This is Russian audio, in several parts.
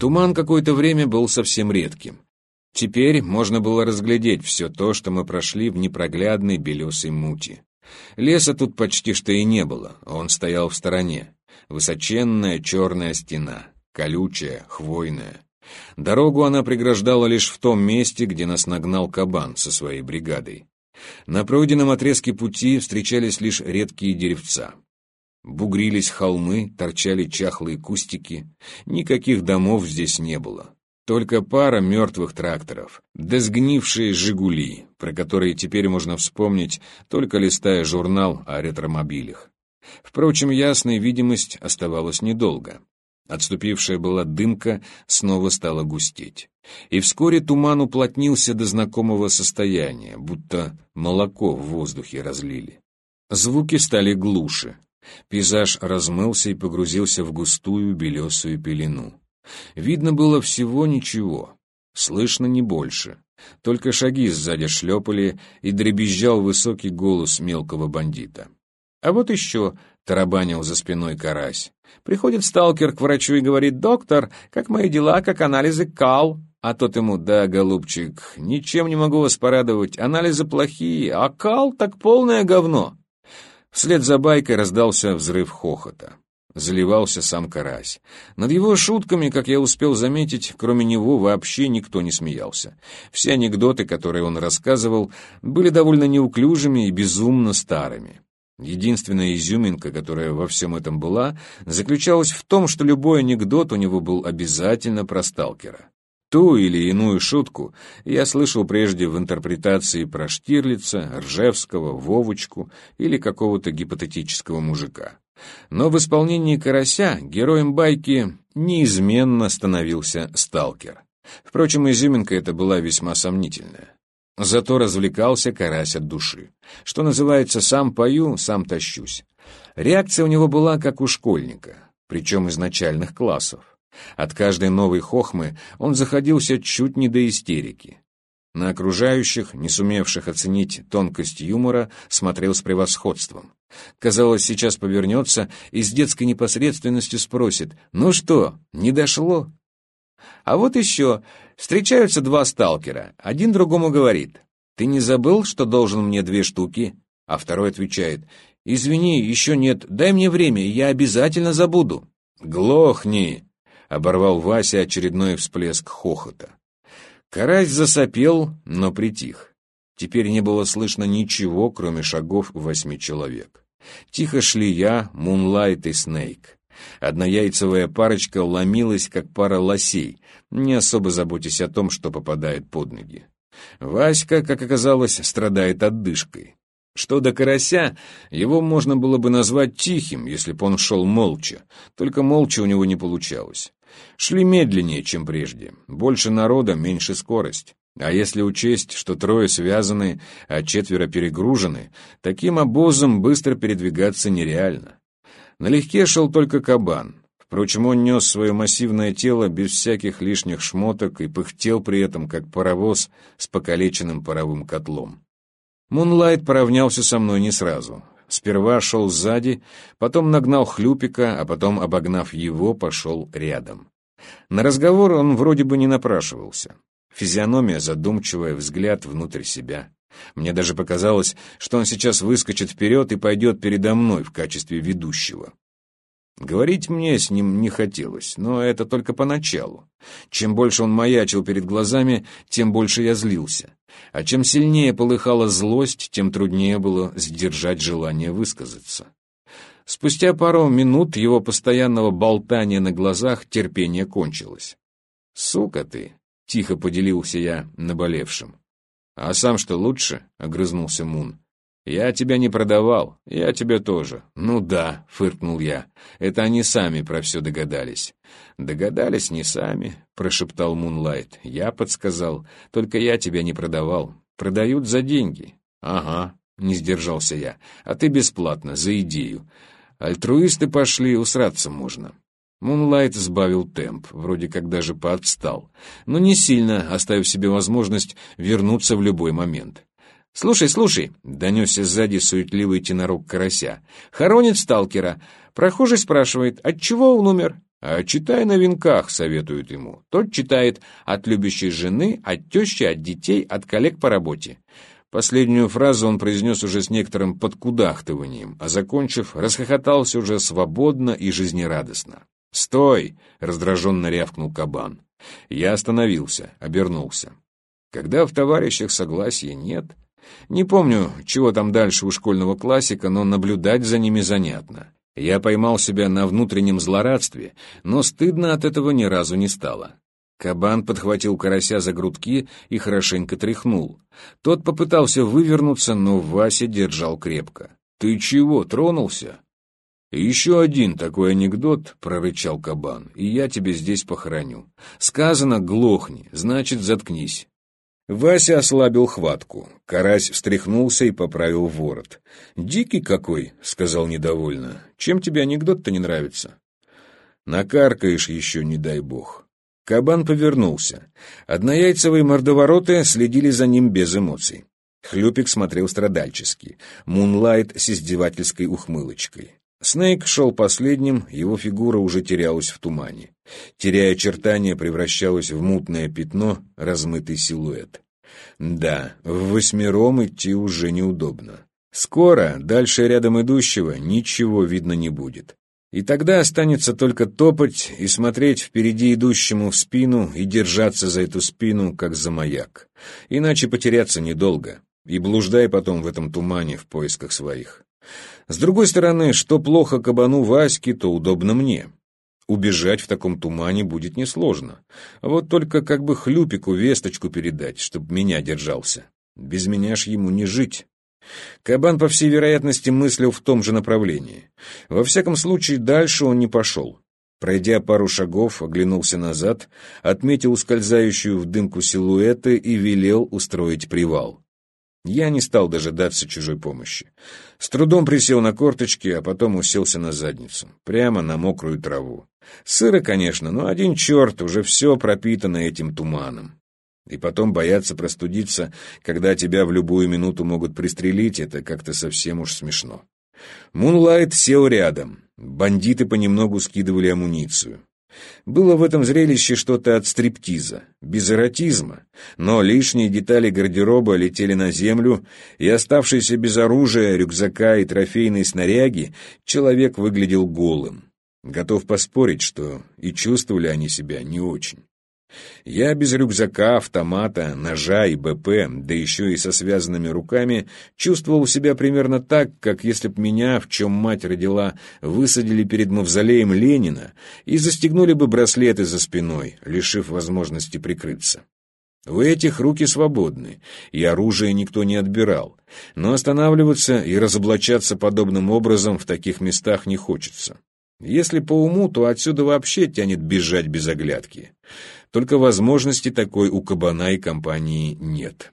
Туман какое-то время был совсем редким. Теперь можно было разглядеть все то, что мы прошли в непроглядной белесой мути. Леса тут почти что и не было, он стоял в стороне. Высоченная черная стена, колючая, хвойная. Дорогу она преграждала лишь в том месте, где нас нагнал кабан со своей бригадой. На пройденном отрезке пути встречались лишь редкие деревца. Бугрились холмы, торчали чахлые кустики. Никаких домов здесь не было. Только пара мертвых тракторов, да сгнившие «Жигули», про которые теперь можно вспомнить, только листая журнал о ретромобилях. Впрочем, ясная видимость оставалась недолго. Отступившая была дымка снова стала густеть. И вскоре туман уплотнился до знакомого состояния, будто молоко в воздухе разлили. Звуки стали глуше. Пейзаж размылся и погрузился в густую белесую пелену. Видно было всего ничего, слышно не больше. Только шаги сзади шлепали, и дребезжал высокий голос мелкого бандита. «А вот еще», — тарабанил за спиной карась, — приходит сталкер к врачу и говорит, «Доктор, как мои дела, как анализы КАЛ?» А тот ему, «Да, голубчик, ничем не могу вас порадовать, анализы плохие, а КАЛ так полное говно». Вслед за байкой раздался взрыв хохота. Заливался сам Карась. Над его шутками, как я успел заметить, кроме него вообще никто не смеялся. Все анекдоты, которые он рассказывал, были довольно неуклюжими и безумно старыми. Единственная изюминка, которая во всем этом была, заключалась в том, что любой анекдот у него был обязательно про сталкера. Ту или иную шутку я слышал прежде в интерпретации про Штирлица, Ржевского, Вовочку или какого-то гипотетического мужика. Но в исполнении «Карася» героем байки неизменно становился сталкер. Впрочем, изюминка эта была весьма сомнительная. Зато развлекался карась от души. Что называется, сам пою, сам тащусь. Реакция у него была как у школьника, причем из начальных классов. От каждой новой хохмы он заходился чуть не до истерики. На окружающих, не сумевших оценить тонкость юмора, смотрел с превосходством. Казалось, сейчас повернется и с детской непосредственностью спросит «Ну что, не дошло?» А вот еще. Встречаются два сталкера. Один другому говорит «Ты не забыл, что должен мне две штуки?» А второй отвечает «Извини, еще нет, дай мне время, я обязательно забуду». «Глохни!» Оборвал Вася очередной всплеск хохота. Карась засопел, но притих. Теперь не было слышно ничего, кроме шагов восьми человек. Тихо шли я, Мунлайт и Снейк. Однояйцевая парочка ломилась, как пара лосей, не особо заботясь о том, что попадает под ноги. Васька, как оказалось, страдает отдышкой. Что до карася, его можно было бы назвать тихим, если бы он шел молча, только молча у него не получалось. Шли медленнее, чем прежде. Больше народа, меньше скорость. А если учесть, что трое связаны, а четверо перегружены, таким обозом быстро передвигаться нереально. Налегке шел только кабан. Впрочем, он нес свое массивное тело без всяких лишних шмоток и пыхтел при этом, как паровоз с покалеченным паровым котлом. Мунлайт поравнялся со мной не сразу. Сперва шел сзади, потом нагнал хлюпика, а потом, обогнав его, пошел рядом. На разговор он вроде бы не напрашивался. Физиономия задумчивая, взгляд внутрь себя. Мне даже показалось, что он сейчас выскочит вперед и пойдет передо мной в качестве ведущего. Говорить мне с ним не хотелось, но это только поначалу. Чем больше он маячил перед глазами, тем больше я злился. А чем сильнее полыхала злость, тем труднее было сдержать желание высказаться. Спустя пару минут его постоянного болтания на глазах терпение кончилось. «Сука ты!» — тихо поделился я наболевшим. «А сам что лучше?» — огрызнулся Мун. «Я тебя не продавал, я тебя тоже». «Ну да», — фыркнул я, — «это они сами про все догадались». «Догадались не сами», — прошептал Мунлайт. «Я подсказал, только я тебя не продавал. Продают за деньги». «Ага», — не сдержался я, — «а ты бесплатно, за идею. Альтруисты пошли, усраться можно». Мунлайт сбавил темп, вроде как даже поотстал, но не сильно, оставив себе возможность вернуться в любой момент. «Слушай, слушай!» — донесся сзади суетливый тенорок карася. «Хоронит сталкера. Прохожий спрашивает, отчего он умер? А читай на венках, советуют ему. Тот читает от любящей жены, от тещи, от детей, от коллег по работе. Последнюю фразу он произнес уже с некоторым подкудахтыванием, а закончив, расхохотался уже свободно и жизнерадостно. «Стой!» — раздраженно рявкнул кабан. Я остановился, обернулся. Когда в товарищах согласия нет... Не помню, чего там дальше у школьного классика, но наблюдать за ними занятно. Я поймал себя на внутреннем злорадстве, но стыдно от этого ни разу не стало. Кабан подхватил карася за грудки и хорошенько тряхнул. Тот попытался вывернуться, но Вася держал крепко. «Ты чего, тронулся?» «Еще один такой анекдот», — прорычал кабан, — «и я тебе здесь похороню. Сказано, глохни, значит, заткнись». Вася ослабил хватку. Карась встряхнулся и поправил ворот. «Дикий какой», — сказал недовольно. «Чем тебе анекдот-то не нравится?» «Накаркаешь еще, не дай бог». Кабан повернулся. Однояйцевые мордовороты следили за ним без эмоций. Хлюпик смотрел страдальчески. Мунлайт с издевательской ухмылочкой. Снейк шел последним, его фигура уже терялась в тумане. Теряя очертания, превращалась в мутное пятно, размытый силуэт. Да, в восьмером идти уже неудобно. Скоро, дальше рядом идущего, ничего видно не будет. И тогда останется только топать и смотреть впереди идущему в спину и держаться за эту спину, как за маяк. Иначе потеряться недолго. И блуждай потом в этом тумане в поисках своих. С другой стороны, что плохо кабану Ваське, то удобно мне. Убежать в таком тумане будет несложно. Вот только как бы хлюпику весточку передать, чтоб меня держался. Без меня ж ему не жить. Кабан, по всей вероятности, мыслил в том же направлении. Во всяком случае, дальше он не пошел. Пройдя пару шагов, оглянулся назад, отметил ускользающую в дымку силуэты и велел устроить привал. Я не стал дожидаться чужой помощи. С трудом присел на корточки, а потом уселся на задницу, прямо на мокрую траву. Сыро, конечно, но один черт, уже все пропитано этим туманом. И потом бояться простудиться, когда тебя в любую минуту могут пристрелить, это как-то совсем уж смешно. Мунлайт сел рядом. Бандиты понемногу скидывали амуницию. Было в этом зрелище что-то от стриптиза, без эротизма, но лишние детали гардероба летели на землю, и оставшийся без оружия, рюкзака и трофейной снаряги, человек выглядел голым. Готов поспорить, что и чувствовали они себя не очень. Я без рюкзака, автомата, ножа и БП, да еще и со связанными руками, чувствовал себя примерно так, как если б меня, в чем мать родила, высадили перед мавзолеем Ленина и застегнули бы браслеты за спиной, лишив возможности прикрыться. У этих руки свободны, и оружие никто не отбирал, но останавливаться и разоблачаться подобным образом в таких местах не хочется. Если по уму, то отсюда вообще тянет бежать без оглядки. Только возможности такой у кабана и компании нет.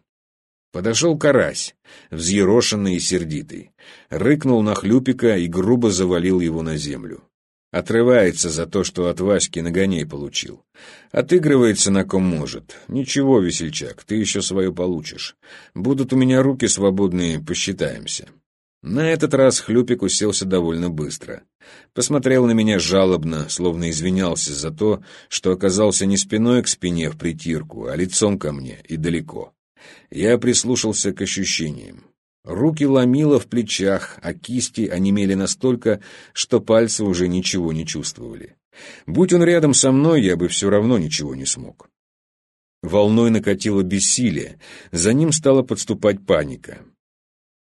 Подошел карась, взъерошенный и сердитый. Рыкнул на хлюпика и грубо завалил его на землю. Отрывается за то, что от Васьки нагоней получил. Отыгрывается на ком может. Ничего, весельчак, ты еще свое получишь. Будут у меня руки свободные, посчитаемся. На этот раз Хлюпик уселся довольно быстро. Посмотрел на меня жалобно, словно извинялся за то, что оказался не спиной к спине в притирку, а лицом ко мне и далеко. Я прислушался к ощущениям. Руки ломило в плечах, а кисти онемели настолько, что пальцы уже ничего не чувствовали. Будь он рядом со мной, я бы все равно ничего не смог. Волной накатило бессилие, за ним стала подступать паника.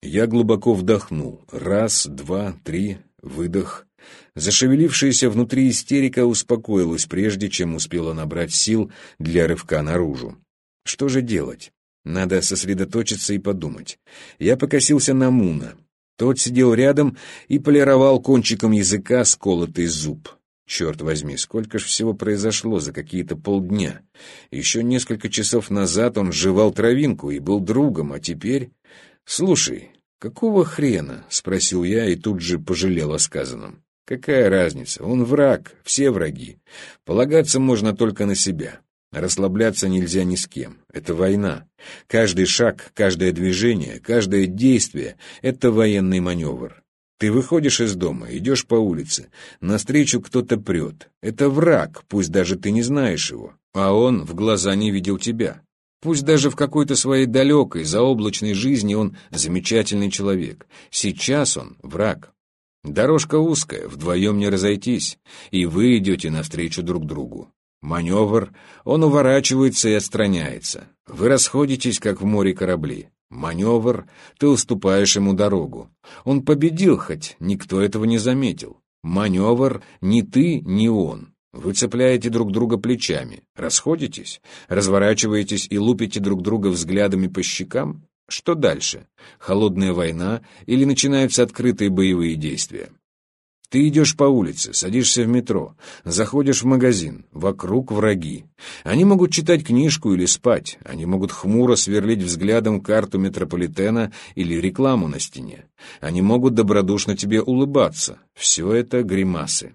Я глубоко вдохнул. Раз, два, три, выдох. Зашевелившаяся внутри истерика успокоилась, прежде чем успела набрать сил для рывка наружу. Что же делать? Надо сосредоточиться и подумать. Я покосился на Муна. Тот сидел рядом и полировал кончиком языка сколотый зуб. Черт возьми, сколько ж всего произошло за какие-то полдня. Еще несколько часов назад он жевал травинку и был другом, а теперь... Слушай, «Какого хрена?» — спросил я и тут же пожалел о сказанном. «Какая разница? Он враг, все враги. Полагаться можно только на себя. Расслабляться нельзя ни с кем. Это война. Каждый шаг, каждое движение, каждое действие — это военный маневр. Ты выходишь из дома, идешь по улице, навстречу кто-то прет. Это враг, пусть даже ты не знаешь его, а он в глаза не видел тебя. Пусть даже в какой-то своей далекой, заоблачной жизни он замечательный человек. Сейчас он враг. Дорожка узкая, вдвоем не разойтись, и вы идете навстречу друг другу. Маневр, он уворачивается и отстраняется. Вы расходитесь, как в море корабли. Маневр, ты уступаешь ему дорогу. Он победил, хоть никто этого не заметил. Маневр, ни ты, ни он. Вы цепляете друг друга плечами, расходитесь, разворачиваетесь и лупите друг друга взглядами по щекам? Что дальше? Холодная война или начинаются открытые боевые действия? Ты идешь по улице, садишься в метро, заходишь в магазин, вокруг враги. Они могут читать книжку или спать, они могут хмуро сверлить взглядом карту метрополитена или рекламу на стене. Они могут добродушно тебе улыбаться. Все это гримасы.